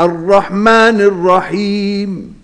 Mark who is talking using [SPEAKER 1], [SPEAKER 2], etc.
[SPEAKER 1] الرحمن الرحيم.